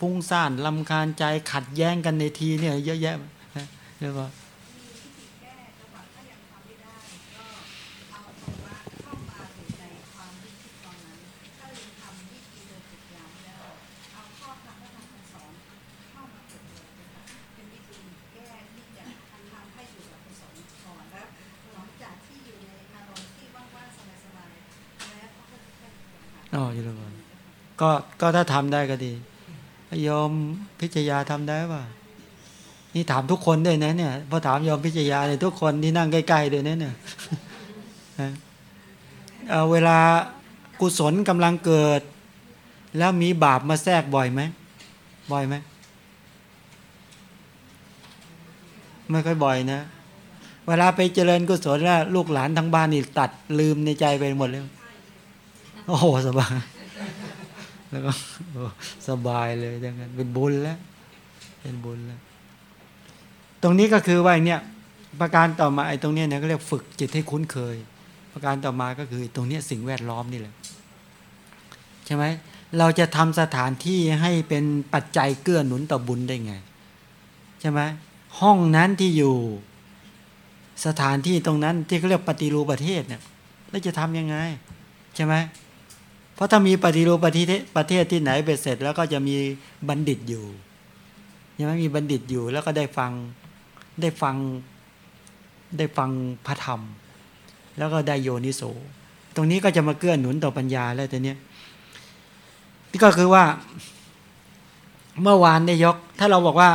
ฟุ้งซ่านลำคาญใจขัดแย้งกันในทีเนี่ยเยอะแยะเรียกว่าอ๋ออยู่แล้วก็ก็ถ้าทำได้ก็ดี ยอมพิจยาทำได้ป่ะนี่ถามทุกคนด้วยนะเนี่ยพอถามยอมพิจยาเนี่ยทุกคนที่นั่งใกล้ๆด้วยนะเนี่ยเอาเวลากุศลกำลังเกิด แล้วมีบาปมาแทรกบ่อยไหมบ่อยไหมไม่ค่อยบ่อยนะ เวลาไปเจริญกุศลแล้วลูกหลานทั้งบ้านนี่ตัดลืมในใจไปหมดเลย โอ้โหสบาย แล้วก็สบายเลยดังนั้นเป็นบุญแล้ว เป็นบุญแล้ว ตรงนี้ก็คือว่าเนี่ย ประการต่อมาไอ้ตรงนี้เนี่ยก็เรียกฝึกจิตให้คุ้นเคย ประการต่อมาก็คือตรงนี้สิ่งแวดล้อมนี่แหละใช่ไหมเราจะทำสถานที่ให้เป็นปัจจัยเกื้อหนุนต่อบุญได้ไง ใช่ไหมห้องนั้นที่อยู่สถานที่ตรงนั้นที่เขาเรียกปฏิรูปประเทศเนี่ยแล้วจะทํำยังไง ใช่ไหม เพราะถ้ามีปฏิรูปประเทศประเทศที่ไหนเบ็ดเสร็จ แล้วก็จะมีบัณฑิตอยู่ยังไม่มีบัณฑิตอยู่แล้วก็ได้ฟังได้ฟังได้ฟังพระธรรม แล้วก็ได้โยนิโสตรงนี้ก็จะมาเกื้อหนุนต่อปัญญาแล้วแต่เนี้ยนี่ก็คือว่า เมื่อวานได้ยก ถ้าเราบอกว่า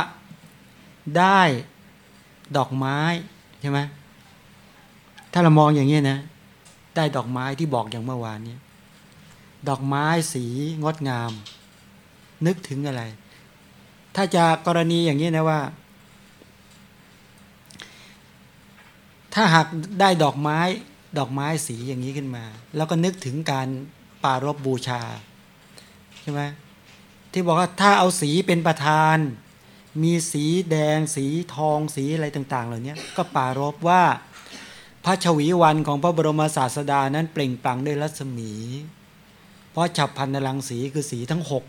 ได้ดอกไม้ใช่ไหมถ้าเรามองอย่างนี้นะ ได้ดอกไม้ที่บอกอย่างเมื่อวานนี้ ดอกไม้สีงดงาม นึกถึงอะไร ถ้าจะกรณีอย่างนี้นะว่า ถ้าหากได้ดอกไม้ดอกไม้สีอย่างนี้ขึ้นมา แล้วก็นึกถึงการปารบบูชาใช่ไหมที่บอกว่าถ้าเอาสีเป็นประธาน มีสีแดง สีทองสีอะไรต่าง ๆ เหล่านี้ก็ปารบว่าพระชวีวันของพระบรมศาสดานั้นเปล่งปลั่งด้วยรัศมี เพราะฉับพันในลังสีคือสีทั้งหก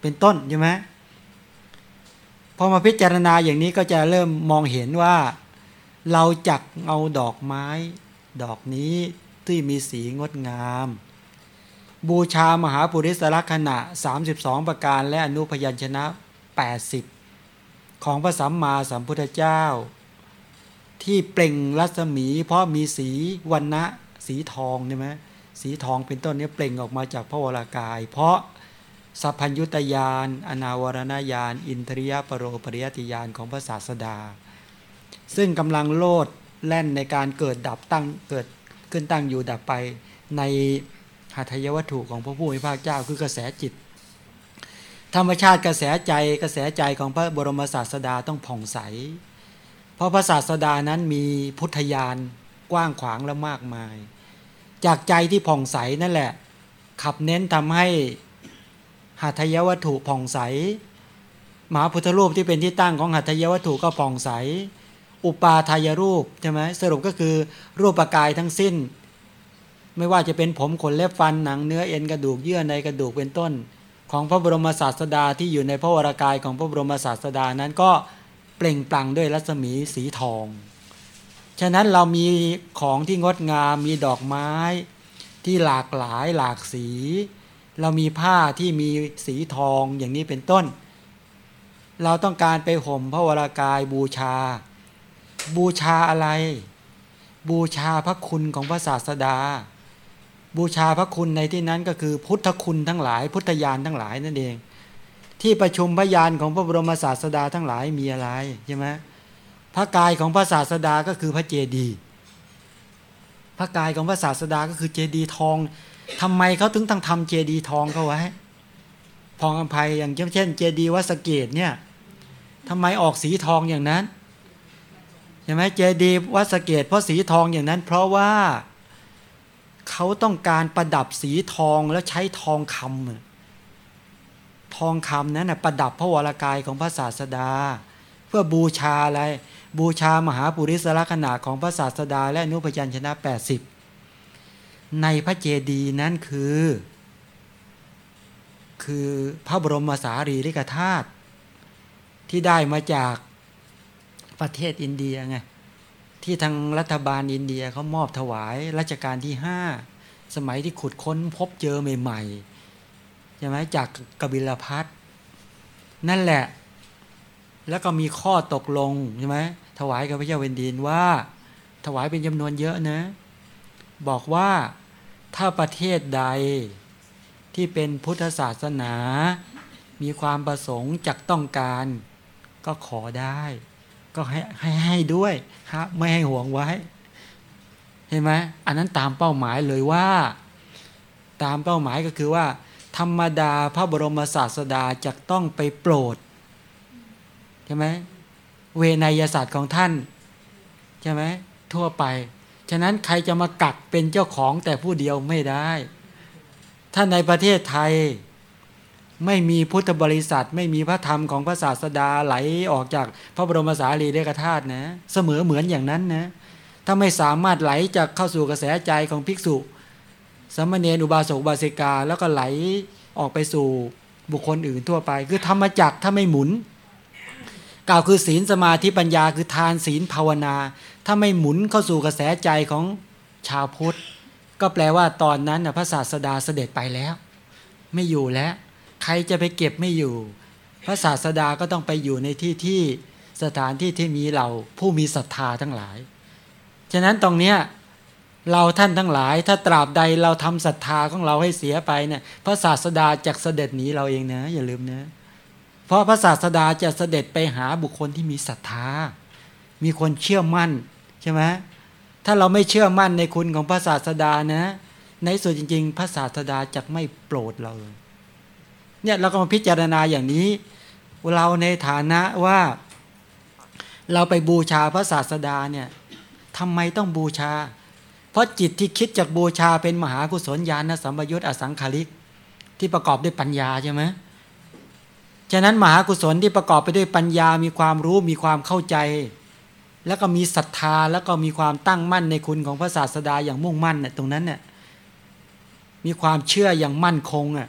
เป็นต้นใช่ไหมพอมาพิจารณาอย่างนี้ก็จะเริ่มมองเห็นว่า เราจักเอาดอกไม้ ดอกนี้ที่มีสีงดงาม บูชามหาปุริสลักษณะ 32 ประการและอนุพยัญชนะ 80 ของพระสัมมาสัมพุทธเจ้า ที่เปล่งรัศมีเพราะมีสีวันนะสีทองใช่ไหม สีทองเป็นต้นนี้เปล่งออกมาจากพระวรากาย เพราะสัพพัญยุตยาน อนาวรณญาณ อินทริยปรโรปริยติยานของพระศาสดา ซึ่งกำลังโลดแล่นในการเกิดดับตั้งเกิดขึ้นตั้งอยู่ดับไปในหัตถยวัตถุของพระผู้มีพระเจ้าคือกระแสจิต ธรรมชาติกระแสใจกระแสใจของพระบรมศาสดาต้องผ่องใส เพราะพระศาสดานั้นมีพุทธญาณกว้างขวางและมากมาย จากใจที่ผ่องใสนั่นแหละ ขับเน้นทำให้หัตถยวัตถุผ่องใสมหาพุทธรูปที่เป็นที่ตั้งของหัตถยวัตถุก็ผ่องใส อุปาทายรูปใช่ไหมสรุปก็คือรูปกายทั้งสิ้น ไม่ว่าจะเป็นผมขนเล็บฟันหนังเนื้อเอ็นกระดูกเยื่อในกระดูกเป็นต้น ของพระบรมศาสดาที่อยู่ในพระวรากายของพระบรมศาสดานั้นก็เปล่งปลั่งด้วยรัศมีสีทอง ฉะนั้นเรามีของที่งดงามมีดอกไม้ที่หลากหลายหลากสี เรามีผ้าที่มีสีทองอย่างนี้เป็นต้น เราต้องการไปห่มพระวรากายบูชา บูชาอะไร บูชาพระคุณของพระศาสดา บูชาพระคุณในที่นั้นก็คือพุทธคุณทั้งหลาย พุทธญาณทั้งหลายนั่นเอง ที่ประชุมพยานของพระบรมศาสดาทั้งหลายมีอะไรใช่ไหม พระกายของพระศาสดาก็คือพระเจดีย์พระกายของพระศาสดาก็คือเจดีย์ทองทำไมเขาถึงต้องทำเจดีย์ทองเขาไว้พองอภัยอย่างเช่น เจดีย์วัสเกตเนี่ยทำไมออกสีทองอย่างนั้นใช่ไหมเจดีย์วัสเกตเพราะสีทองอย่างนั้น เพราะว่าเขาต้องการประดับสีทองแล้วใช้ทองคำทองคำนั้นนะประดับพระวรากายของพระศาสดา เพื่อบูชาอะไร บูชามหาปุริสลักษณะของพระศาสดา และนุพยัญชนะ 80 ในพระเจดีย์นั้นคือ คือพระบรมสารีริกธาตุที่ได้มาจากประเทศอินเดียไงที่ทางรัฐบาลอินเดียเขามอบถวายรัชกาลที่ห้าสมัยที่ขุดค้นพบเจอใหม่ๆใช่ไหมจากกบิลพัทนั่นแหละ แล้วก็มีข้อตกลงใช่ไหม ถวายกับพระเจ้าเวนดินว่า ถวายเป็นจำนวนเยอะนะ บอกว่าถ้าประเทศใดที่เป็นพุทธศาสนา มีความประสงค์จักต้องการ ก็ขอได้ ก็ให้ให้ให้ด้วยครับไม่ให้ห่วงไว้ เห็นไหมอันนั้นตามเป้าหมายเลยว่า ตามเป้าหมายก็คือว่า ธรรมดาพระบรมศาสดาจะต้องไปโปรดใช่ไหม เวนยศาสตร์ของท่านใช่ไหมทั่วไป ฉะนั้นใครจะมากักเป็นเจ้าของแต่ผู้เดียวไม่ได้ ถ้าในประเทศไทยไม่มีพุทธบริษัท ไม่มีพระธรรมของพระศาสดาไหลออกจากพระบรมสารีริกธาตุนะ เสมอเหมือนอย่างนั้นนะถ้าไม่สามารถไหลจากเข้าสู่กระแสใจของภิกษุ สมณเณรอุบาสกบาสิกา แล้วก็ไหลออกไปสู่บุคคลอื่นทั่วไป คือธรรมจักถ้าไม่หมุน กล่าวคือศีลสมาธิปัญญาคือทานศีลภาวนา ถ้าไม่หมุนเข้าสู่กระแสใจของชาวพุทธ ก็แปลว่าตอนนั้นพระศาสดาเสด็จไปแล้ว ไม่อยู่แล้ว ใครจะไปเก็บไม่อยู่ พระศาสดาก็ต้องไปอยู่ในที่ที่สถานที่ที่มีเราผู้มีศรัทธาทั้งหลาย ฉะนั้นตรงเนี้ยเราท่านทั้งหลาย ถ้าตราบใดเราทำศรัทธาของเราให้เสียไปเนี่ยพระศาสดาจะเสด็จหนีเราเองนะ อย่าลืมนะ เพราะพระศาสดาจะเสด็จไปหาบุคคลที่มีศรัทธา มีคนเชื่อมั่นใช่ไหมถ้าเราไม่เชื่อมั่นในคุณของพระศาสดานะ ในส่วนจริง ๆ พระศาสดาจะไม่โปรดเราเลยเนี่ยเราก็มาพิจารณาอย่างนี้ เราในฐานะว่า เราไปบูชาพระศาสดาเนี่ยทำไมต้องบูชา เพราะจิตที่คิดจากบูชาเป็นมหากุศลญาณสัมปยุตอสังขาริก ที่ประกอบด้วยปัญญาใช่ไหม ฉะนั้นมหากุศลที่ประกอบไปด้วยปัญญา มีความรู้ มีความเข้าใจ แล้วก็มีศรัทธา แล้วก็มีความตั้งมั่นในคุณของพระศาสดาอย่างมุ่งมั่นน่ยตรงนั้นเนี่ยมีความเชื่ออย่างมั่นคงอะ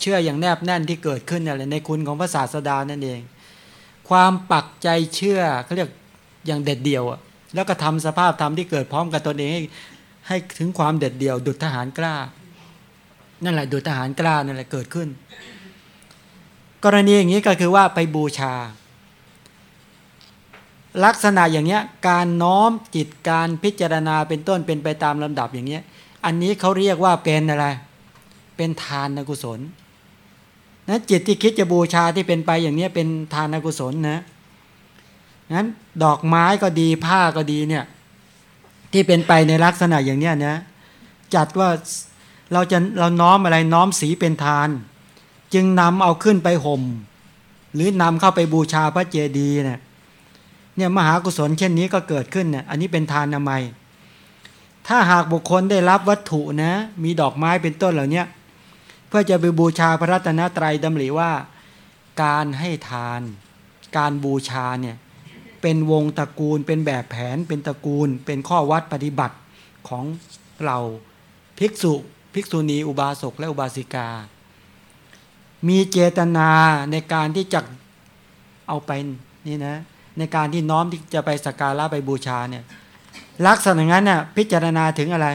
เชื่ออย่างแนบแน่นที่เกิดขึ้นอะไรในคุณของพระศาสดานั่นเอง ความปักใจเชื่อเขาเรียกอย่างเด็ดเดี่ยวอะ แล้วก็ทำสภาพธรรมที่เกิดพร้อมกับตนเองให้ให้ถึงความเด็ดเดี่ยว ดุจทหารกล้า นั่นแหละดุจทหารกล้านั่นแหละเกิดขึ้น กรณีอย่างนี้ก็คือว่าไปบูชา ลักษณะอย่างเนี้ยการน้อมจิตการพิจารณาเป็นต้นเป็นไปตามลำดับอย่างเนี้ยอันนี้เขาเรียกว่าเป็นอะไร เป็นทานนกุศลนะจิตที่คิดจะบูชาที่เป็นไปอย่างนี้เป็นทานนกุศลนะนั้นดอกไม้ก็ดีผ้าก็ดีเนี่ยที่เป็นไปในลักษณะอย่างเนี้ยนะจัดว่าเราจะเราน้อมอะไรน้อมสีเป็นทาน จึงนำเอาขึ้นไปห่ม หรือนำเข้าไปบูชาพระเจดีย์เนี่ยเนี่ยมหากุศลเช่นนี้ก็เกิดขึ้นเนี่ยอันนี้เป็นทานนามัย ถ้าหากบุคคลได้รับวัตถุนะ มีดอกไม้เป็นต้นเหล่านี้เพื่อจะไปบูชาพระรัตนตรัยดำริว่า การให้ทาน การบูชาเนี่ยเป็นวงตระกูลเป็นแบบแผนเป็นตระกูล เป็นข้อวัดปฏิบัติของเราภิกษุ ภิกษุณีอุบาสกและอุบาสิกา มีเจตนาในการที่จะเอาไปนี่นะ ในการที่น้อมที่จะไปสักการะไปบูชาเนี่ย ลักษณะนั้นน่ะพิจารณาถึงอะไร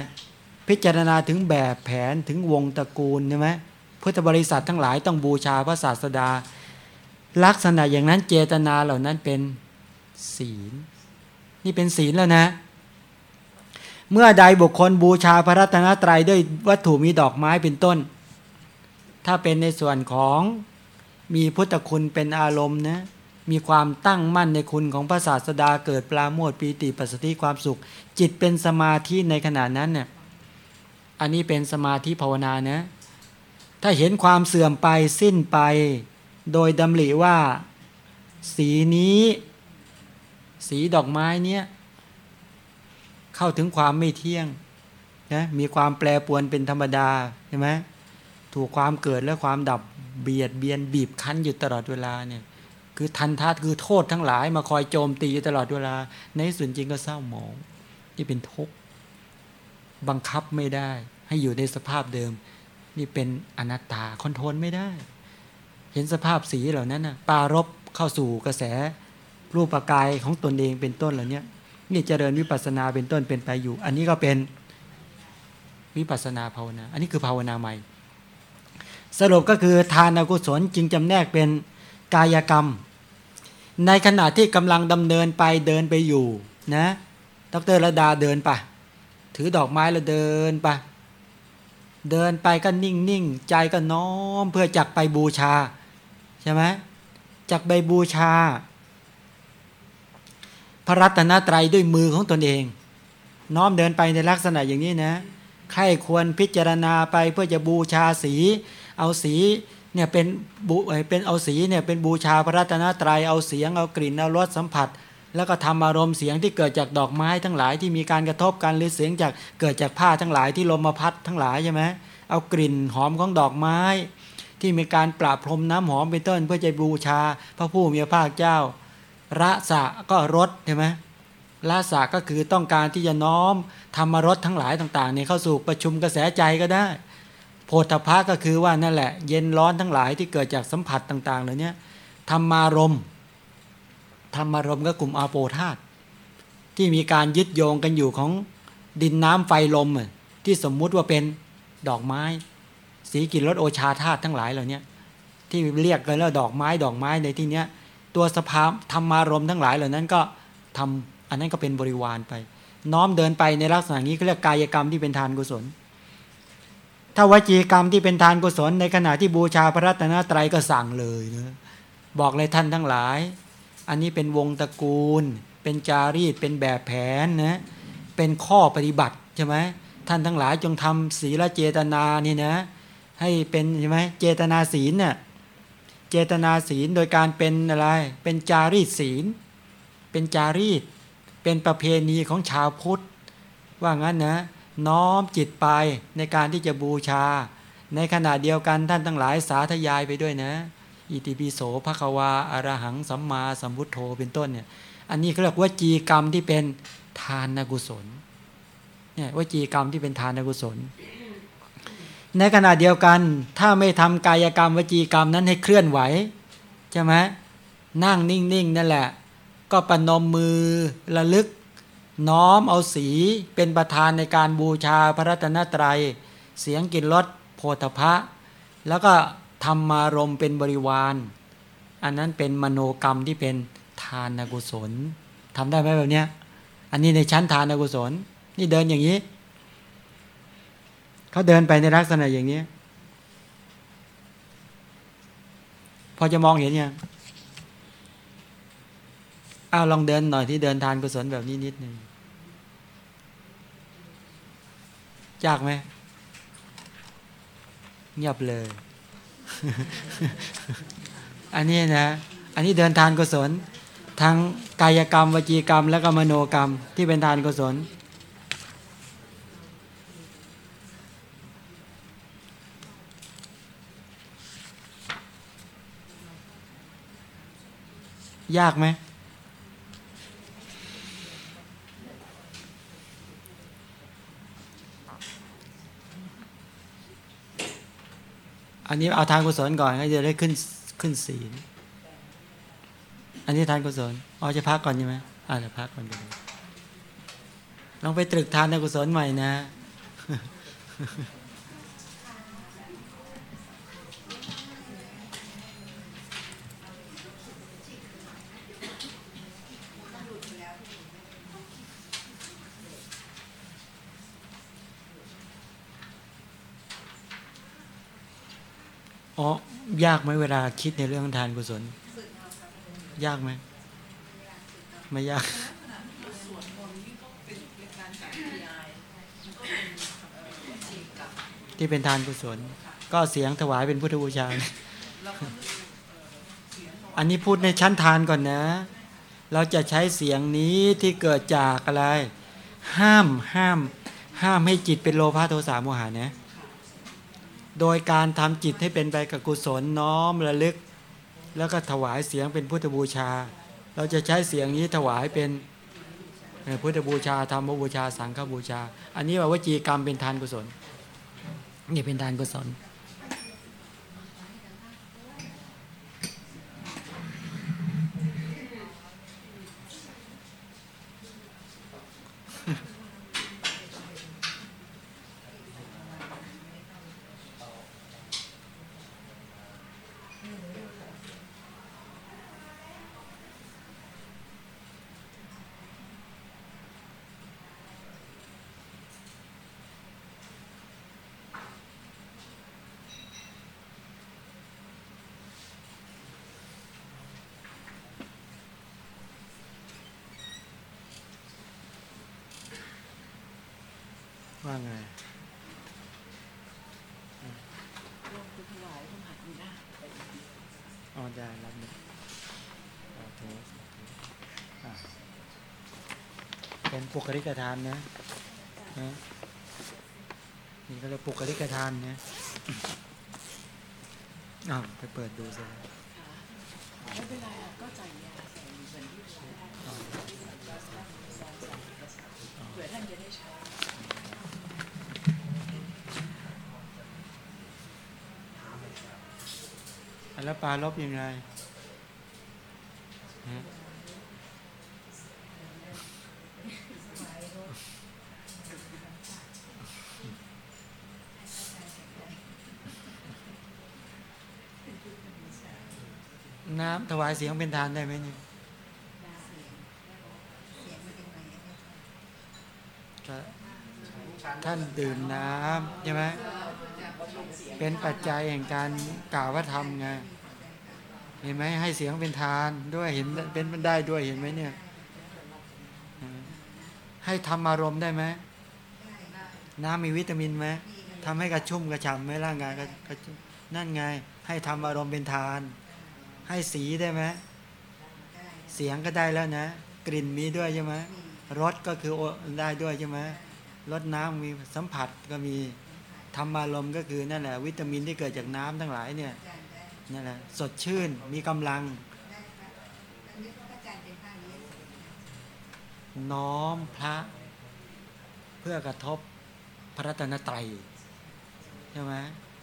พิจารณาถึงแบบแผนถึงวงตระกูลใช่ไหมพุทธบริษัททั้งหลายต้องบูชาพระศาสดา ลักษณะอย่างนั้นเจตนาเหล่านั้นเป็นศีล นี่เป็นศีลแล้วนะ เมื่อใดบุคคลบูชาพระรัตนตรัยด้วยวัตถุมีดอกไม้เป็นต้น ถ้าเป็นในส่วนของมีพุทธคุณเป็นอารมณ์นะมีความตั้งมั่นในคุณของพระศาสดาเกิดปลาโมดปีติปัสสติความสุข จิตเป็นสมาธิในขณะนั้นเนี่ยอันนี้เป็นสมาธิภาวนานะ ถ้าเห็นความเสื่อมไปสิ้นไป โดยดำริว่า สีนี้ สีดอกไม้เนี้ยเข้าถึงความไม่เที่ยงนะมีความแปรปวนเป็นธรรมดาใช่ไหม ถูกความเกิดและความดับเบียดเบียนบีบคั้นอยู่ตลอดเวลาเนี่ยคือทันทัดคือโทษทั้งหลายมาคอยโจมตีอยู่ตลอดเวลา ในส่วนจริงก็เศร้าหมองที่เป็นทุกข์บังคับไม่ได้ ให้อยู่ในสภาพเดิม นี่เป็นอนัตตาคอนโทรลไม่ได้ เห็นสภาพสีเหล่านั้นนะปารบเข้าสู่กระแสรูปกายของตนเองเป็นต้นเหล่านี้นี่เจริญวิปัสสนาเป็นต้นเป็นไปอยู่ อันนี้ก็เป็นวิปัสสนาภาวนา อันนี้คือภาวนาใหม่ สรุปก็คือทานอกุศลจึงจำแนกเป็นกายกรรม ในขณะที่กำลังดำเนินไปเดินไปอยู่นะดรระดาเดินไปถือดอกไม้แล้วเดินไปเดินไปก็นิ่งนิ่งใจก็น้อมเพื่อจักไปบูชาใช่ไหมจักไปบูชา พระรัตนตรัยด้วยมือของตนเอง น้อมเดินไปในลักษณะอย่างนี้นะใครควรพิจารณาไปเพื่อจะบูชาสี เอาสีเนี่ยเป็นบูเป็นเอาสีเนี่ยเป็นบูชาพระรัตนตรัยเอาเสียงเอากลิ่นเอารสสัมผัส แล้วก็ทำอารมณ์เสียงที่เกิดจากดอกไม้ทั้งหลายที่มีการกระทบกันหรือเสียงจากเกิดจากผ้าทั้งหลายที่ลมมาพัดทั้งหลายใช่ไหมเอากลิ่นหอมของดอกไม้ ที่มีการปราบพรมน้ำหอมเป็นต้นเพื่อจะบูชา พระผู้มีพระภาคเจ้าระสะก็รสใช่ไหมละสะก็คือต้องการที่จะน้อมธรรมรสทั้งหลายต่างๆเนี่ยเข้าสู่ประชุมกระแสใจก็ได้ โพธพะก็คือว่านั่นแหละ เย็นร้อนทั้งหลายที่เกิดจากสัมผัสต่างๆเหล่านี้ธรรมารมธรรมารมก็กลุ่มอาโปธาตที่มีการยึดโยงกันอยู่ของดินน้ำไฟลมที่สมมุติว่าเป็นดอกไม้ สีกินรสโอชาธาตุทั้งหลายเหล่านี้ที่เรียกกันแล้วดอกไม้ดอกไม้ในที่เนี้ย ตัวสภาพธรรมารมทั้งหลายเหล่านั้นก็ทำอันนั้นก็เป็นบริวารไป น้อมเดินไปในลักษณะนี้เขาเรียกกายกรรมที่เป็นทานกุศล ถ้าวจีกรรมที่เป็นทานกุศลในขณะที่บูชาพระรัตนตรัยก็สั่งเลยนะบอกเลยท่านทั้งหลาย อันนี้เป็นวงตระกูล เป็นจารีตเป็นแบบแผนนะเป็นข้อปฏิบัติใช่ไหมท่านทั้งหลายจงทำศีลเจตนานี่นะ ให้เป็นใช่ไหมเจตนาศีลเนี่ยเจตนาศีลโดยการเป็นอะไร เป็นจารีตศีล เป็นจารีต เป็นประเพณีของชาวพุทธ ว่างั้นนะ น้อมจิตไปในการที่จะบูชา ในขณะเดียวกันท่านทั้งหลายสาธยายไปด้วยนะ อิติปิโสภควาอารหังสัมมาสัมพุทโธเป็นต้นเนี่ย อันนี้เขาเรียกว่าจีกรรมที่เป็นทานกุศล เนี่ยวจีกรรมที่เป็นทานกุศล ในขณะเดียวกันถ้าไม่ทำกายกรรมวจีกรรมนั้นให้เคลื่อนไหวใช่ไหมนั่งนิ่งๆนั่นแหละ ก็ปนมมือระลึก น้อมเอาสีเป็นประธานในการบูชาพระรัตนตรยัย เสียงกลิ่นรสโพธพะ แล้วก็ธรรมารมเป็นบริวาร อันนั้นเป็นมโนกรรมที่เป็นทานกุศลทำได้ไหมแบบเนี้ย อันนี้ในชั้นทานกุศล นี่เดินอย่างนี้ เขาเดินไปในลักษณะอย่างนี้ พอจะมองเห็นยังอ้าวลองเดินหน่อยที่เดินทานกุศลแบบนี้นิดหนึ่ง ยากไหมเงียบเลย อันนี้นะ อันนี้เดินทานกุศล ทั้งกายกรรม วจีกรรม และก็มโนกรรม ที่เป็นทานกุศล ยากไหม อันนี้เอาทานกุศลก่อนก็จะได้ขึ้นขึ้นศีลอันนี้ทานกุศลอ๋อจะพักก่อนใช่ไหมอ่าจะพักก่อนดีลองไปตรึกทานกุศลใหม่นะ อ๋อยากไหมเวลาคิดในเรื่องทานกุศล ยากไหมไม่ยากที่เป็นทานกุศล ก็เสียงถวายเป็นพุทธบูชา อันนี้พูดในชั้นทานก่อนนะ เราจะใช้เสียงนี้ที่เกิดจากอะไร ห้ามห้าม ห้ามให้จิตเป็นโลภะโทสะโมหะนะ โดยการทำจิตให้เป็นไปกับกุศลน้อมระลึก แล้วก็ถวายเสียงเป็นพุทธบูชา เราจะใช้เสียงนี้ถวายเป็นพุทธบูชาธรรมบูชาสังฆบูชา อันนี้ว่าวจีกรรมเป็นทานกุศลนี่เป็นทานกุศล ว่าไงอ๋อได้รับหนึ่งสาธุอะเป็นปุกริกทานนะนะนี่ก็เรียกปุกริกทานนะอ้าวไปเปิดดูสิค่ะไม่เป็นไรอะก็จ่ายยาใส่เหมือนที่เราได้เผื่อท่านจะได้ใช้ อะ แล้วปลาลบยังไงน้ำถวายเสียงเป็นทานได้ไหมเนี่ยท่านดื่มน้ำใช่ไหมเป็นปัจจัยแห่งการกล่าวว่าทำไง เห็นไหมให้เสียงเป็นทานด้วยเห็นเป็นมันได้ด้วยเห็นไหมเนี่ยให้ทำอารมณ์ได้ไหมน้ำมีวิตามินไหมทำให้กระชุ่มกระฉ่ำไหมร่างกายกระชุ่มนั่นไง ให้ทำอารมณ์เป็นทาน ให้สีได้ไหมเสียงก็ได้แล้วนะ กลิ่นมีด้วยใช่ไหมรสก็คือโอได้ด้วยใช่ไหมรสน้ำมีสัมผัสก็มีทำอารมณ์ก็คือนั่นแหละวิตามินที่เกิดจากน้ำทั้งหลายเนี่ย นั่แหละสดชื่นมีกำลัง น้อมพระเพื่อกระทบพระรัตนตรัยใช่ไหม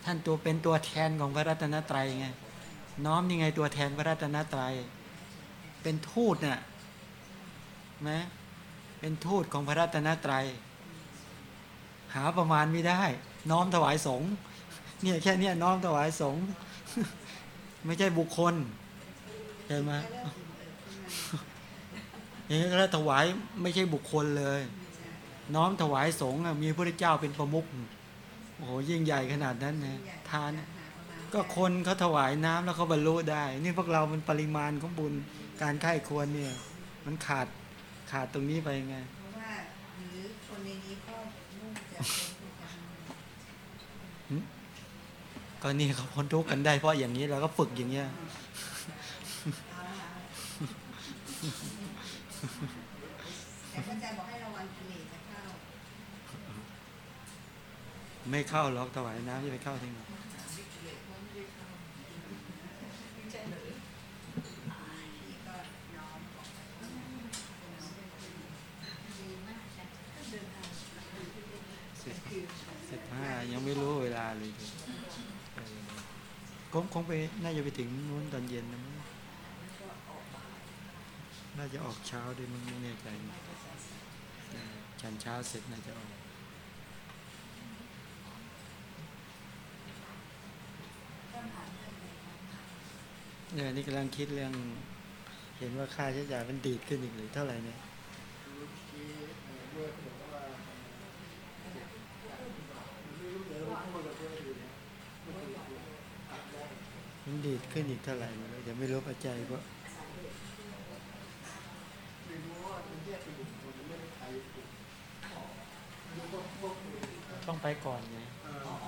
ท่านตัวเป็นตัวแทนของพระรัตนตรัยไงน้อมยังไงตัวแทนพระรัตนตรัย เป็นทูตน่ะไหมเป็นทูตของพระรัตนตรัย หาประมาณไม่ได้ น้อมถวายสงฆ์เนี่ยแค่เนี้ยน้อมถวายสงฆ์ ไม่ใช่บุคคลเห็นไหมอย่างนี้แล้วถวายไม่ใช่บุคคลเลย น้อมถวายสงฆ์มีพระเจ้าเป็นประมุขโอ้โหยิ่งใหญ่ขนาดนั้นนะทาน ก็คนเขาถวายน้ำแล้วเขาบรรลุได้ นี่พวกเรามันปริมาณของบุญการไข้ควรเนี่ย มันขาดขาดตรงนี้ไปไง เพราะว่าหรือคนในนี้ก็มุ่งจะเป็นผู้ทำ ก็นี่เขาพ้นทุกข์กันได้เพราะอย่างนี้เราก็ฝึกอย่างเงี้ยแต่พระอาจารย์บอกให้ระวังกิเลสจะเข้าไม่เข้าหรอกถวายน้ำจะไปเข้าที่ไหนที่ก็น้อมสิบสิบห้ายังไม่รู้เวลาเลยเออ คงคงไปน่าจะไปถึงนู้นตอนเย็นนะมั้งน่าจะออกเช้าด้วยมั้งไม่แน่ใจฉันเช้าเสร็จน่าจะออกเนี่ยนี่กำลังคิดเรื่อง เห็นว่าค่าใช้จ่ายมันดีดขึ้นอีกหรือเท่าไหร่เนี่ย มันดีดขึ้นอีกเท่าไหร่เดี๋ยวไม่รู้ปัจจัยก็ต้องไปก่อนไงไปก่อน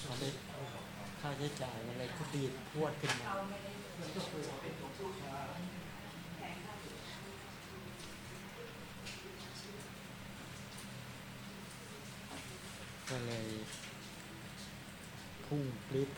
เขาได้ค่าใช้จ่ายอะไรก็ดีดพวดขึ้นมาก็เลย พุ่งปรี๊ด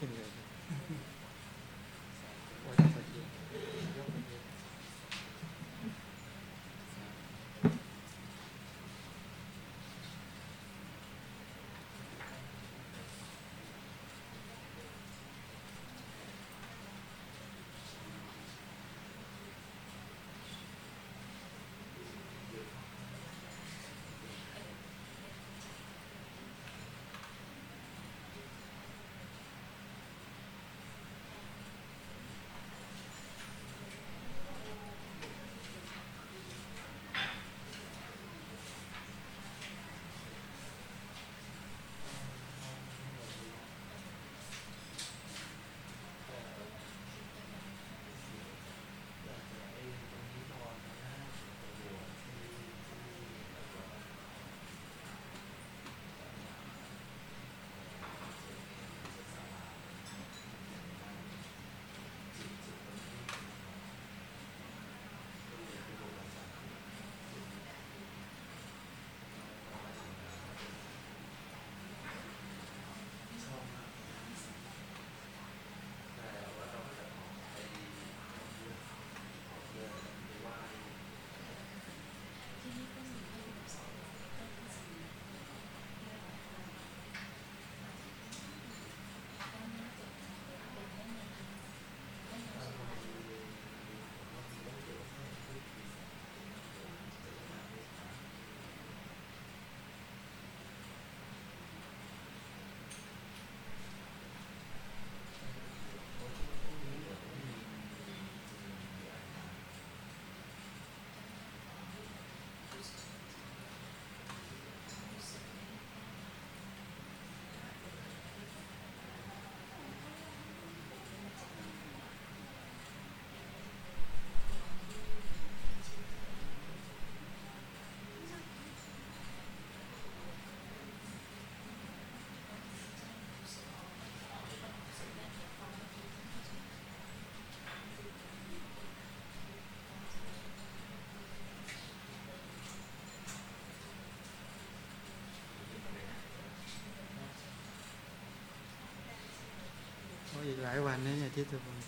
ลายวันนะเนี่ยทิศพงศ์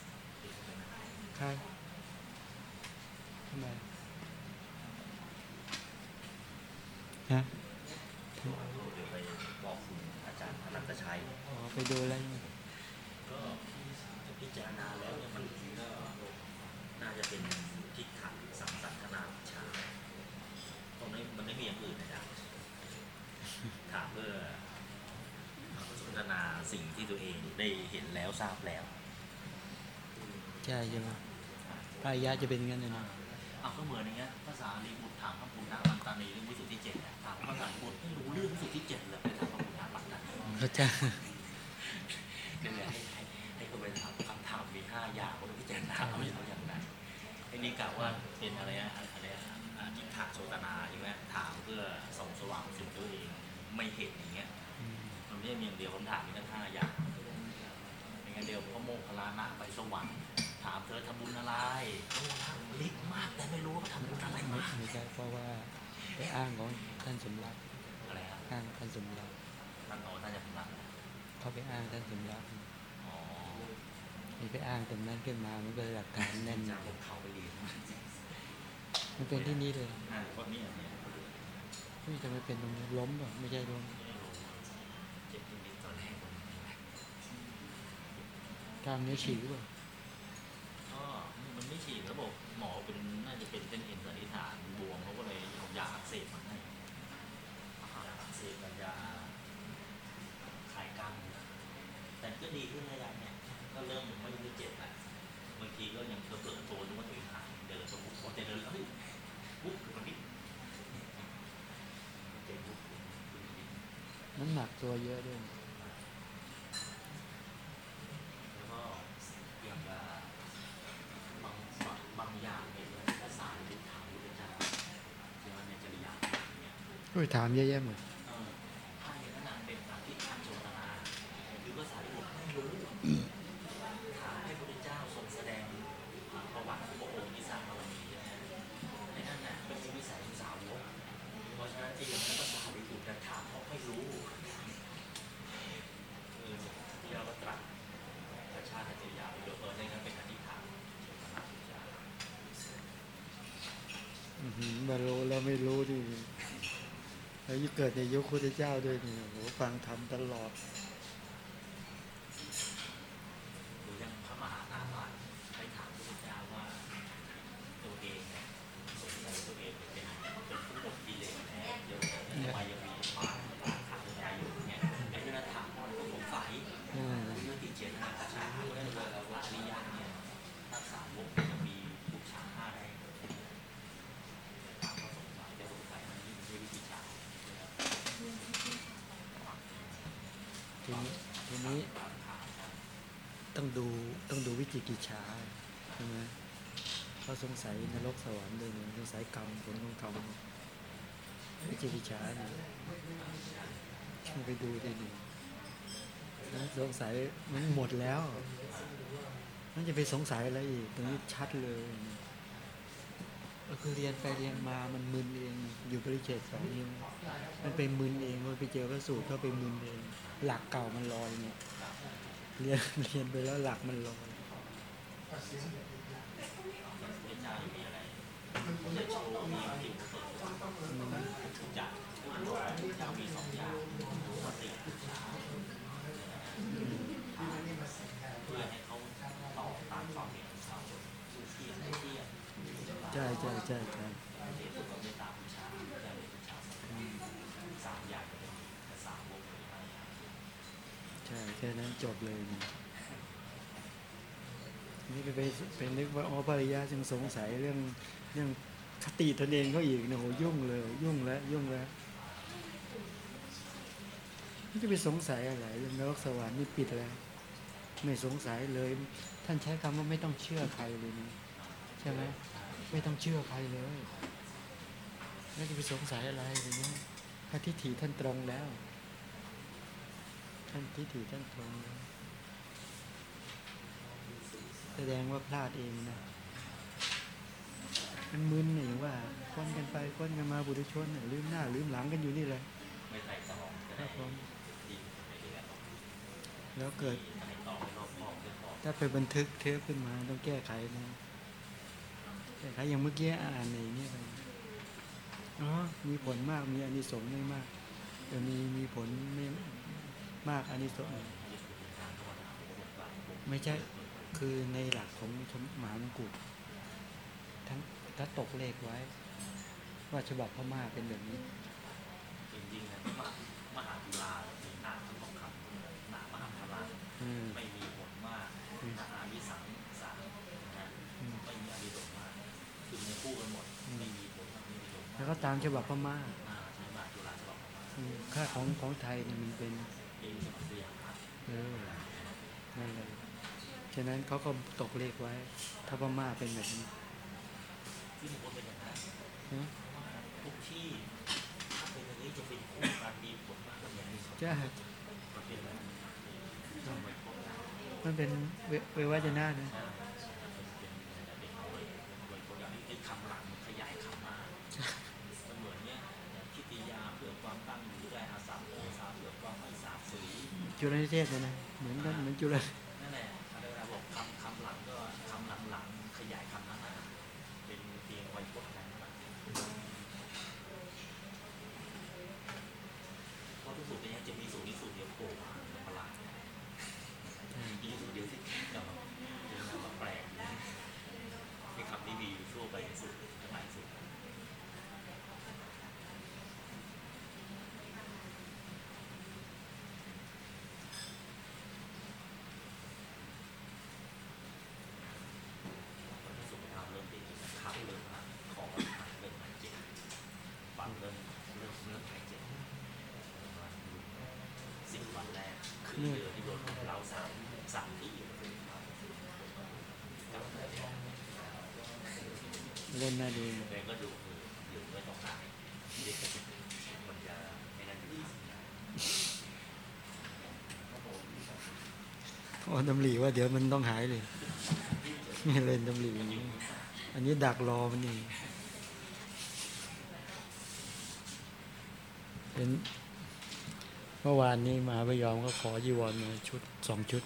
ใครทำไมฮะ เดี๋ยวไปบอกคุณอาจารย์อนันตชัย อ๋อไปดูอะไร ก็พิจารณาแล้วเนี่ยมันก็น่าจะเป็นทิฏฐานสังสันทนาวิชาตรงนี้มันไม่มีอย่างอื่นนะครับถามเพื่อสนทนาสิ่งที่ตัวเองได้เห็นแล้วทราบแล้ว ใช่ใช่ไหมพระอริยะจะเป็นงั้นเลยนะเอาก็เหมือนอย่างเงี้ยภาษาลีบุตรถามพระปุณณลันตานีเรื่องวิสุทธิเจ็ดถามภาษาลีบุตรไม่รู้เรื่องวิสุทธิเจ็ดเลยไปถามพระปุณณลันตานีเขาจะเดี๋ยวให้ให้ให้เขาไปถามคำถามมีห้าอย่างว่าพิจารณาเอาเอาอย่างไรไอ้นี่กล่าวว่าเป็นอะไรอะอะไรอะอ่าอิทธาโสตนาใช่ไหมถามเพื่อส่องสว่างสิ่งตัวเองไม่เห็นอย่างเงี้ยมันไม่ใช่มีอย่างเดียวคำถามมีทั้งห้าอย่างไม่งั้นเดียวพระโมคคัลลานะไปสวรรค์ถาม เธอทำบุญอะไรโอ้เล็กมากแต่ไม่รู้ว่าทำบุญอะไรไม่มาไม่ใช่เพราะว่าไปอ้างของท่านสมรักอะไรครับอ้างท่านสมรักท่านโอท่านจะทำรักเขาไปอ้างท่านสมรักอ๋อมีไปอ้างตรงนั้นขึ้นมามันก็หลักฐานแน่นจากผมเขาไปเรียนมันเป็นที่นี่เลยอ่าคนนี้นี่จะไม่เป็นตรงนี้ล้มป่ะไม่ใช่ล้มจ็บนิดๆตอนแรกล้ามเนื้อฉีกหรือเปล่า ฉีดแล้วบอกหมอเป็นน่าจะเป็นเส้นเอ็นสันนิษฐานบวมเขาก็เลยเอายาอักเสบมาให้ยาอักเสบกับยาคลายกล้ามเนื้อแต่ก็ดีขึ้นระยะเนี่ยก็เริ่มไม่รู้เจ็บแล้วบางทีก็ยังเผลอๆตัวนึกว่าตัวเองหายเดินสมมติว่าแต่เดินแล้วเฮ้ยวุ๊บขึ้นมานิดเจ็บวุ๊บขึ้นมานิดน้ำหนักตัวเยอะด้วย แล้วก็อย่างกับบางบางบางอย่างเนี่ยภาษาที่ถามพุทธเจ้าใช่ไหมในจริยาเนี่ย โอ้ ยถามเยอะแยะหมด เออถ้าอย่างนั้นนะเป็นการที่ท่านโจทนาคือภาษาที่ผมไม่รู้ถามให้พระพุทธเจ้าทรงแสดงประวัติของพระองค์ที่สร้างบารมีใช่ไหมในนั้นน่ะเป็นวิสัยของสาวกเพราะฉะนั้นที่อย่างนั้นภาษาที่ถูกจะถามเพราะไม่รู้เออที่เราก็ตรัส ประชาติจริยาไปด้วยเออในนั้นเป็นอธิษฐานเจตนาพุทธเจ้า อื้อหือบรรลุแล้วไม่รู้ดิแล้วยุค เกิดในยุคพุทธเจ้าด้วยนี่โอ้โหฟังธรรมตลอด หรือยังพระมหานาถไปถามพระพุทธเจ้าว่าตัวเองเนี่ยสงสัยตัวเองเป็นเป็นผู้หมดกิเลสแท้เยอะทำไมยังมีความราคะในใจอยู่เนี่ยไอ้เรื่องถามว่าผมสงสัย นั่นแหละ เรื่องที่เจตนาประชาชนเรื่องเราอริยะเนี่ยรักษาวกจะมีบูชาห้าได้ถามว่าสงสัยจะสงสัยมันนี่ด้วยวิธีชา ทีนี้ทีนี้ต้องดูต้องดูวิจิกิจฉาใช่ไหมเขาสงสัยนรกสวรรค์ด้วยเนี่ยสงสัยกรรมผลของกรรมวิ จิกิจฉาเนี่ยช่วยไปดูได้ดีนะสงสัยมันหมดแล้วมันจะไปสงสัยอะไรอีกตรงนี้ชัดเลยก็คือเรียนไปเรียนมามันมึนเอง อยู่บริเจตสองนิ้วมันไปมึนเองมันไปเจอพระสูตรก็ไปมึนเอง หลักเก่ามันลอยเนี่ยเรียนเรียนไปแล้วหลักมันลอยพระเจ้ามีอะไรจะโชว์มีผิวเปิด ทุกอย่างพระมีสองอย่างปฏิบูชาเพื่อให้เขาตอบตามความเห็นของเขาเทียบเทียบใช่ใช่ใช่ใช่เทียบกับเมตตาบูชาจะเป็นบูชาสามอย่างเป็นภาษาวกเลยนะใช่แค่นั้นจบเลยนี่นี่ไปไปไปนึกว่าอ๋อภริยาจึงสงสัยเรื่องเรื่อง คติตนเองเขาอีกนะโหยุ่งเลย ยุ่งแล้ว ยุ่งแล้วนี่จะไปสงสัยอะไรเรื่องนรกสวรรค์นี่ปิดแล้วไม่สงสัยเลย ท่านใช้คำว่าไม่ต้องเชื่อใครเลยนี่ใช่ไหมไม่ต้องเชื่อใครเลยแล้วจะไปสงสัยอะไรอย่างนี้พระทิฏฐิท่านตรงแล้ว ท่านทิฏฐิท่านตรงแล้วแสดงว่าพลาดเองนะ มันมึนนี่ว่าค้นกันไปค้นกันมาบุตรชนน่ะลืมหน้าลืมหลังกันอยู่นี่แหละไม่ใส่สมองครับผมดีไม่ดีแล้วเกิด ถ้าไปบันทึกเทปขึ้นมาต้องแก้ไขนะแก้ไขอย่างเมื่อกี้อ่านในนี่ไปอ๋อมีผลมากมีอานิสงส์ไม่มากแต่มีมีผลไม่มากอานิสงส์ไม่ใช่คือในหลักของหมหามงกุฎทั้ง ถ้าตกเลขไว้ ว่าฉบับพม่าเป็นแบบนี้ จริงๆนะมหามหาจุฬามีหนาทั้งสองคำหนามหาพลังอืมไม่มีผลมากอืมหนาอาวิสังสารนะอืมไม่มีอาวิสงส์มากคือมันคู่กันหมดอืมไม่มีผลไม่มีผลแล้วก็ตามฉบับพม่าอ่าใช่มหาจุฬาฉบับของมันอืมค่าของของไทยเนี่ยมันเป็นเองฉบับตัวอย่างครับเออนั่นเลยฉะนั้นเขาก็ตกเลขไว้ ถ้าพม่าเป็นแบบนี้ ที่มันเป็นอย่างนั้นนะทุกที่ถ้าเป็นอย่างนี้จะเป็นคู่กันมีผลมากกว่าอย่างนี้ใช่มันเป็นอะไรทำไมพบกันมันเป็นเวเววาจนะนะใช่เป็นเป็นเป็นโดยโดยตัวอย่างนี้ไอ้คำหลังขยายคำมาเหมือนเนี้ยอย่างคิติยาเพื่อความตั้งอยู่ได้อาสาเพื่อความไม่สาบสูญจุลนิเทศเลยนะเหมือนกันเหมือนจุลนั่นแหละอะไรเวลาบอกคำคำหลังก็คำหลังหลังขยายคำนั้นนะเป็นเพียงไวยพจน์นั้นนะเพราะทุกสูตรเนี่ยจะมีสูตร นี้สูตรเดียวโผล่มาเป็นประหลาดมีสูตรเดียวที่แบบเป็นแบบแปลกมีคำที่มีอยู่ทั่วไปในสูตรทั้งหลายสูตร วันที่สุขภาพเริ่มดีขาเริ่มหายคอเริ่มหายเจ็บฟันเริ่มเริ่มเริ่มหายเจ็บสิบวันแรกคือเดือ นที่โดนเราสามสามที่อยู่กลับมาเนี่ยเล่นน่าดูก็ดูอยู่ไม่ต้องหายมันจะไม่น่าดูโอ้ดำริว่าเดี๋ยวมันต้องหายเลยนี่เล่นดำริอย่างนี้อันนี้ดักรอมันเองเป็น เมื่อวานนี้มหาพยอมก็ขอจีวรมาชุดสองชุด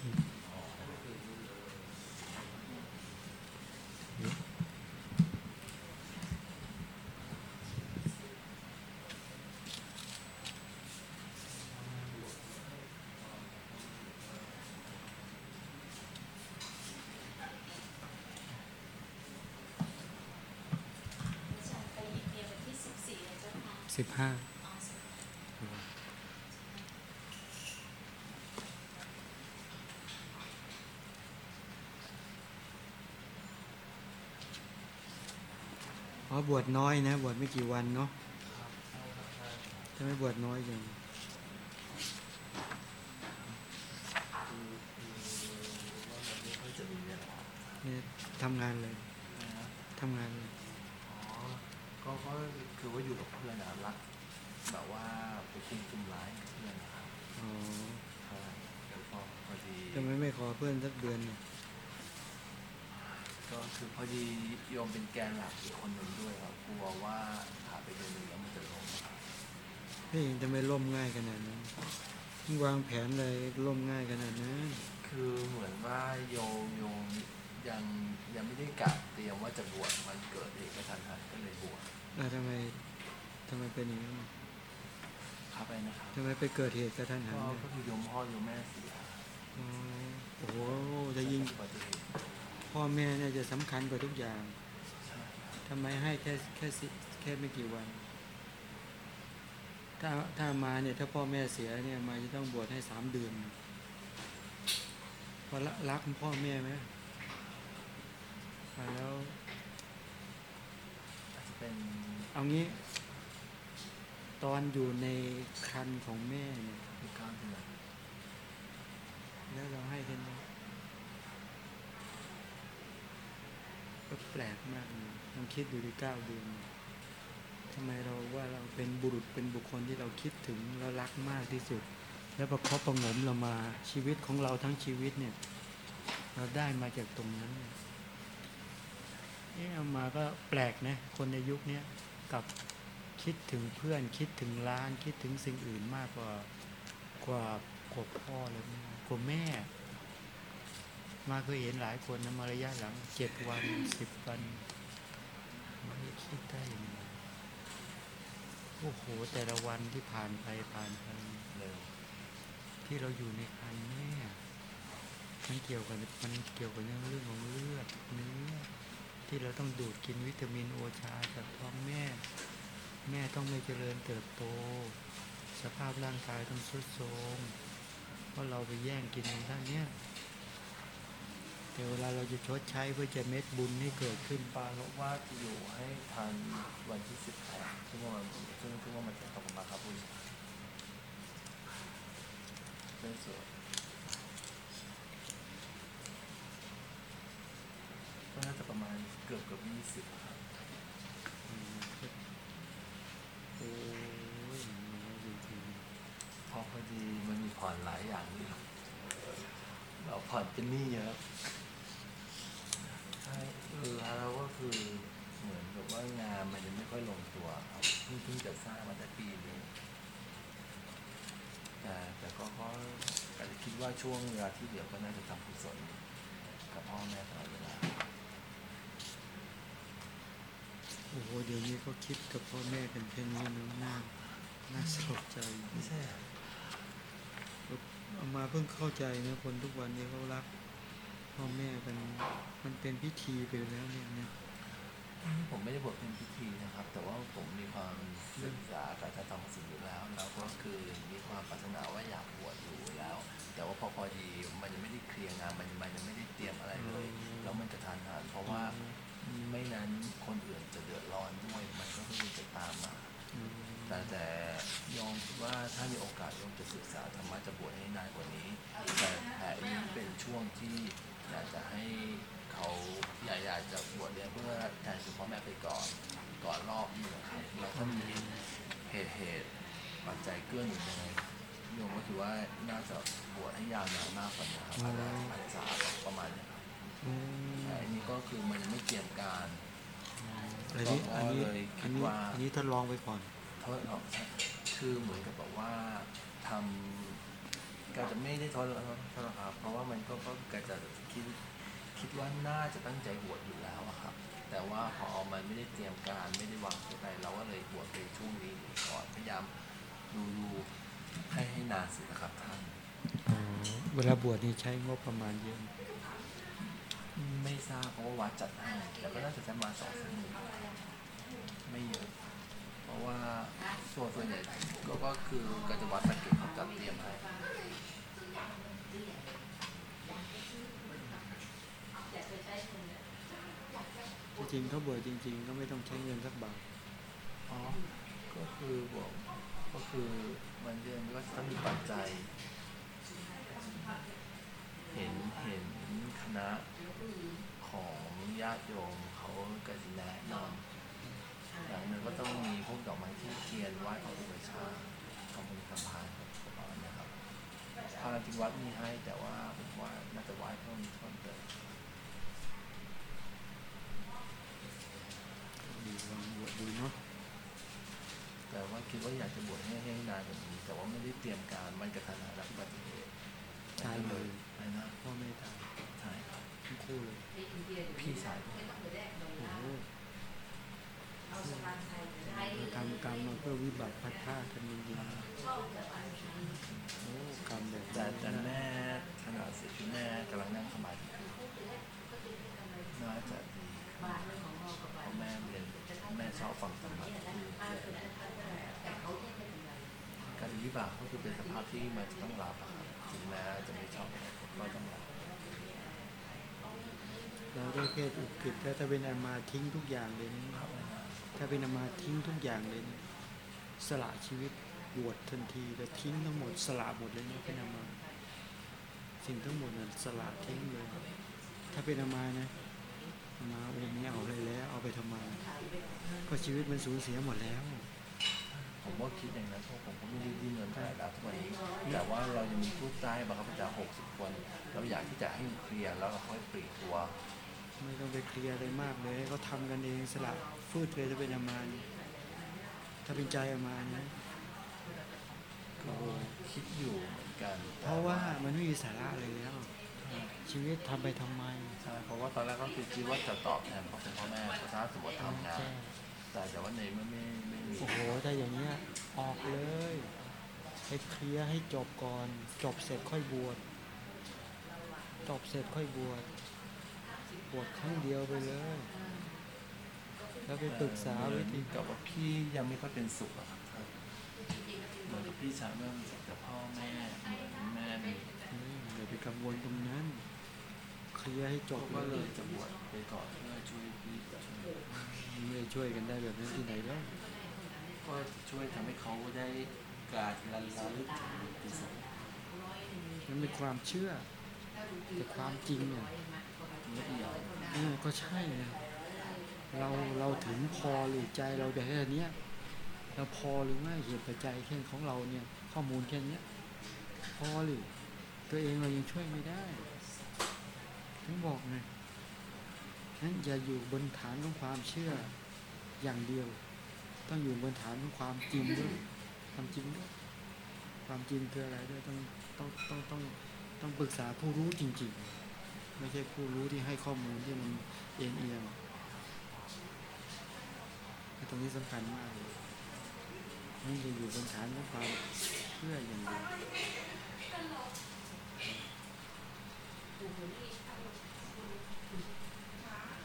ฉันไปอินเดียวันที่สิบสี่เลยเจ้าค่ะสิบห้า อ๋อสิบ อ๋อ บวชน้อยนะ บวชไม่กี่วันเนาะจะไม่บวชน้อยอย่างเนี่ยทำงานเลยทำงานเลยอ๋อก็ก็คือว่าอยู่กับเพื่อนนะรักแบบว่าไปคุมคุมร้ายกับเพื่อนนะครับอ๋อใช่แล้วก็พอดีทำไมไม่ขอเพื่อนสักเดือนเนี่ยก็ คือพอดีโยมเป็นแกนหลักอีกคนหนึ่งด้วยครับกลัวว่าหาไปเดือนหนึ่งแล้วมันจะล้มครับเฮ้ยจะไม่ล่มง่ายขนาดนั้นวางแผนเลยล่มง่ายขนาดนั้นคือเหมือนว่าโยมโยมยังยังไม่ได้กะเตรียมว่าจะบวชมันเกิดเหตุกระทันหันก็เลยบวชแล้วทำไมทำไมเป็นอย่างนั้นครับไปนะครับทำไมไปเกิดเหตุกระทันหันก็เนี่ยก็คือโยมพ่อโยมแม่เสียอ๋อโอ้โหจะยิงอุบัติเหตุ พ่อแม่เนี่ยจะสำคัญกว่าทุกอย่างใช่ครับทำไมให้แค่แค่สิแค่ไม่กี่วัน ถ้าถ้ามาเนี่ยถ้าพ่อแม่เสียเนี่ยมาจะต้องบวชให้สามเดือนพอละรักพ่อแม่ไหมอ่าแล้วอาจจะเป็นเอางี้ ตอนอยู่ในคันของแม่เนี่ยคือก้าวเดือนแล้วเราให้กันเนี่ยก็ แปลกมากเลยลองคิดดูดิเก้าเดือนทำไมเราว่าเราเป็นบุรุษเป็นบุคคลที่เราคิดถึงแล้วรักมากที่สุด แล้วประคบประหงมเรามาชีวิตของเราทั้งชีวิตเนี่ย เราได้มาจากตรงนั้นเนี่ยเอามาก็แปลกนะคนในยุคนี้กับคิดถึงเพื่อนคิดถึงร้านคิดถึงสิ่งอื่นมากกว่ากว่ากว่าพ่อเลยกว่าแม่ มาเคยเห็นหลายคนนะมาระยะหลังเจ็ดวันสิบวันไม่คิดได้ยังไงโอ้โห แต่ละวันที่ผ่านไปผ่านไปเร็วที่เราอยู่ในคันแม่มันเกี่ยวกับมันเกี่ยวกับเรื่องเรื่องของเลือดเนื้อที่เราต้องดูดกินวิตามินโอชาจากท้องแม่ แม่ต้องไม่เจริญเติบโต สภาพร่างกายต้องทรุดโทรมเพราะเราไปแย่งกินของท่านเนี่ย แต่เวลาเราจะชดใช้เพื่อจะเม็ดบุญให้เกิดขึ้นปาลว่าจะอยู่ให้ทันวันที่สิบแปดซึ่งว่ามันซึ่งซึ่งว่ามันจะตรงมาครับคุณเป็นส่วนก็น่าจะประมาณเกือบเกือบยี่สิบครับโอ้ยน้อพราะพอดีมันมีผ่อนหลายอย่างนี่เราผ่อนเป็นหนี้เยอะใช่แล้วก็คือเหมือนกับว่างานมันยังไม่ค่อยลงตัวครับเพิ่งเพิ่งจะสร้างมาแต่ปีนี้แต่แต่ก็ก็อาจจะ คิดว่าช่วงเวลาที่เหลือก็น่าจะทำกุศลกับพ่อแม่ตลอดเวลาโอ้โหเดี๋ยวนี้เขาคิดกับพ่อแม่กันแค่นี้นะน่าน่าสลดใจไม่ใช่เอามาเพิ่งเข้าใจนะคนทุกวันนี้เขารักพ่อแม่กันมันเป็นพิธีไปแล้วเนี่ยเนี่ย ผมไม่ได้บวชเป็นพิธีนะครับ แต่ว่าผมมีความศึกษาการจะทำสิ่งอยู่แล้วแล้วก็คือมีความปรารถนาว่าอยากบวชอยู่แล้ว แต่ว่าพอพอดีมันยังไม่ได้เคลียร์งานมันมันยังไม่ได้เตรียมอะไรเลยแล้วมันจะทานทานเพราะว่าไม่นั้นคนอื่นจะเดือดร้อนด้วยมันก็คือจะตามมาอืมแต่แต่โยมคิดว่าถ้ามีโอกาสโยมจะศึกษาธรรมะจะบวชให้นานกว่านี้ แต่แต่นี่เป็นช่วงที่อยากจะให้ เขาอยากอยากจะบวชเรียนเพื่อแทนคุณพ่อแม่ไปก่อนก่อนรอบนี้นะครับแล้วถ้ามีเหตุเหตุปัจจัยเกื้อหนุนยังไงโยมก็คิดว่าน่าจะบวชให้ยาวนานมากกว่านี้ครับอาจจะพรรษาประมาณนี้ครับอืมแต่อันนี้ก็คือมันยังไม่เตรียมการอันนี้อันนี้ก็เลยคิอันดนี้ว่าอันนี้ทดลองไปก่อนทดลองใช่คือเหมือนกับแบบว่าทำก็จะไม่ได้ทดลองทดลองครับเพราะว่ามันก็ก็ก็จะคิด คิดว่าน่าจะตั้งใจบวชอยู่แล้วอะครับ แต่ว่าพอมันไม่ได้เตรียมการไม่ได้วางตัวใจเราก็เลยบวชไปช่วงนี้ก่อนพยายามดูดูให้ให้นานสุดนะครับท่านเวลาบวชนี่ใช้งบประมาณเยอะไม่ทราบเพราะว่าวัดจัดให้แต่ก็น่าจะใช้มาสองสามหมื่นไม่เยอะเพราะว่าส่วนส่วนใหญ่ก็ก็คือการจะวัดสังเกตเขาจัดเตรียมให้ จริงเขาบวชจริง ๆ ก็ไม่ต้องใช้เงินสักบาทอ๋อก็คือบอกก็คือมันเดือนก็ต้องมีปัจจัย เห็นเห็นคณะของญาติโยมเขาก็จะแนะนำอย่างหนึ่งก็ต้องมีพวกดอกไม้ที่เทียนไหว้พระอุปชาทำบุญทำทานประมาณนี้ครับพาจริงวัดมีให้แต่ว่าผมว่าน่าจะไหว้เพิ่มเพิ่มเติม ดีลองบวชดูเนาะแต่ว่าคิดว่าอยากจะบวชให้ให้นานกว่านี้แต่ว่าไม่ได้เตรียมการมันกระทันหันและอุบัติเหตุตายเลยใช่นะพ่อไม่ตายใช่ครับทั้งคู่เลยพี่ชายด้วยโอ้โหเราทำกรรมมาเพื่อวิบัติพัดพลาดกันจริงๆโอ้กรรมแบบแต่แต่แม่ขณะเสียชีวิตแม่กำลังนั่งสมาธิอยู่น่าจะดีเพราะแม่เรียนแม่ ชอบฟังธรรมะการวิบากก็คือเป็นสภาพที่มันจะต้องรับอะครับถึงแม้จะไม่ชอบก็ต้องรับเราได้แค่อุกิจแล้วถ้าเป็นอามาทิ้งทุกอย่างเลยนะครับถ้าเป็นอามาทิ้งทุกอย่างเลยนะสละชีวิตบวชทันทีแล้วทิ้งทั้งหมดสละหมดเลยนะเป็นอามา สิ่งทั้งหมดนั้นสละทิ้งเลยถ้าเป็นอามานะอามาโอ้ไม่เอาเลยแล้ว เอาไปทำไม ก็ชีวิตมันสูญเสียหมดแล้ว ผมก็คิดอย่างนั้นเพราะผมก็ไม่ได้ดิ้นรนอะไรแล้วทุกวันนี้แต่ว่าเรายังมีผู้ใต้บังคับบัญชา60คน เราอยากที่จะให้เคลียร์แล้วเราค่อยปลีกตัว ไม่ต้องไปเคลียร์อะไรมากเลยให้เขาทำกันเองสละฟืดเลยถ้าเป็นอามานี่ถ้าเป็นใจอามานะก็คิดอยู่เหมือนกัน เพราะว่ามันไม่มีสาระเลยแล้วชีวิตทำไปทำไมใช่เพราะว่าตอนแรกก็คือคิดว่าจะตอบแทนพ่อคุณพ่อแม่ถ้าสมมติทำงาน ใช่แต่แต่ว่าในเมื่อไม่ไม่มีโอ้โหถ้าอย่างเงี้ยออกเลยไปเคลียร์ให้จบก่อน จบเสร็จค่อยบวชจบเสร็จค่อยบวชบวชครั้งเดียวไปเลย แล้วไปปรึกษาวิธีกับว่าพี่ยังไม่ค่อยเป็นสุขอะครับเหมือนกับพี่ชายไม่มีสุขแต่พ่อแม่แม่มีอืมอย่าไปกังวลตรงนั้น เคลียร์ให้จบก็เลยจะบวชไปก่อนเพื่อช่วยพี่ไม่ช่วยกันได้แบบนั้นที่ไหนแล้ว ก็ช่วยทำให้เขาได้การระลึกถึงบุญกุศลมันเป็นความเชื่อ แต่ความจริงเนี่ยไม่เดียวเออก็ใช่ไงเราเราถึงพอหรือใจเราแบบแค่เนี้ยเราพอหรือไม่เหตุปัจจัยแค่ของเราเนี่ย ข้อมูลแค่เนี้ยพอหรือตัวเองเรายังช่วยไม่ได้ ถึงบอกไงนั้นอย่าอยู่บนฐานของความเชื่ออย่างเดียว ต้องอยู่บนฐานของความจริงด้วยความจริงด้วยความจริงคืออะไรด้วยต้องต้องต้องต้องต้องปรึกษาผู้รู้จริง ๆ ไม่ใช่ผู้รู้ที่ให้ข้อมูลที่มันเอียงเอียงตรงนี้สำคัญมากเลยนี่จะอยู่บนฐานของความเชื่ออย่างเดียว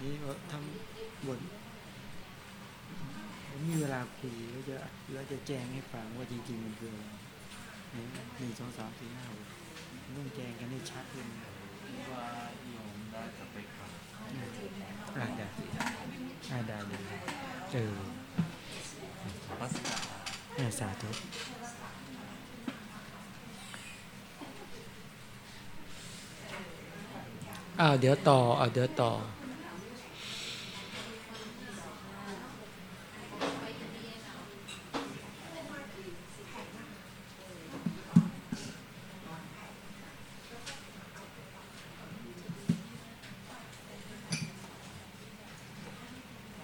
นี่ว่าทำบทผมมีเวลาคุยแล้วจะแล้วจะแจ้งให้ฟังว่าจริงๆมันคืออะไรหนึ่งหนึ่สองสามสี่ห้าหกต้องแจ้งกันให้ชัดเลยนะว่าโยมได้จะไปกราบอ่าได้อ่าได้เลยเออพระสกาเออสาธุอ้าวเดี๋ยวต่ออ้าวเดี๋ยวต่อ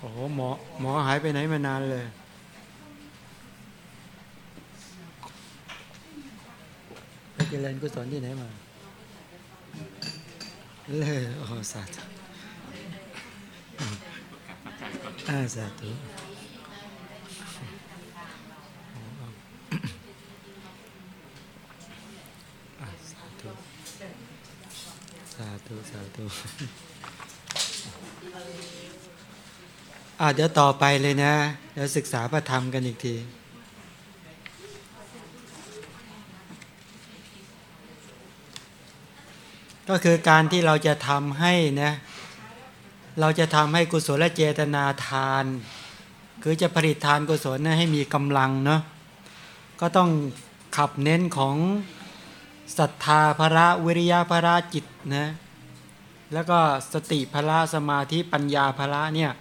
โอ้โหหมอหมอหายไปไหนมานานเลย ไปเจริญ กุศลที่ไหนมาเลยโอ้สาธุอ่าสาธุอ่าสาธุสาธุสาธุอ่าเดี๋ยวต่อไปเลยนะ เดี๋ยวศึกษาพระธรรมกันอีกที ก็คือการที่เราจะทำให้นะเราจะทำให้กุศลเจตนาทาน คือจะผลิตทานกุศลนะให้มีกำลังเนาะก็ต้องขับเน้นของศรัทธาภระวิริยะภระจิตนะแล้วก็สติภระสมาธิปัญญาภระเนี่ย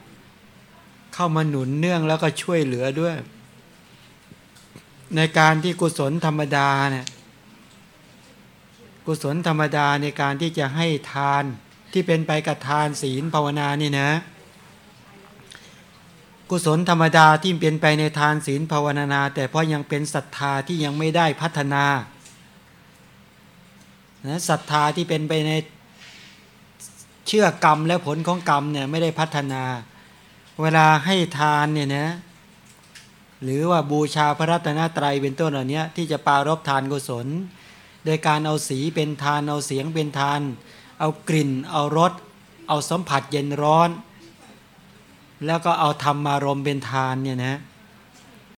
เข้ามาหนุนเนื่องแล้วก็ช่วยเหลือด้วย ในการที่กุศลธรรมดาเนี่ย กุศลธรรมดาในการที่จะให้ทานที่เป็นไปกับทานศีลภาวนานี่นะ กุศลธรรมดาที่เป็นไปในทานศีลภาวนา แต่เพราะยังเป็นศรัทธาที่ยังไม่ได้พัฒนานะศรัทธาที่เป็นไปในเชื่อกรรมและผลของกรรมเนี่ยไม่ได้พัฒนา เวลาให้ทานเนี่ยนะหรือว่าบูชาพระรัตนตรัยเป็นต้นเหล่านี้ที่จะปรารบทานกุศล โดยการเอาสีเป็นทาน เอาเสียงเป็นทาน เอากลิ่น เอารส เอาสัมผัสเย็นร้อน แล้วก็เอาธรรมารมเป็นทานเนี่ยนะ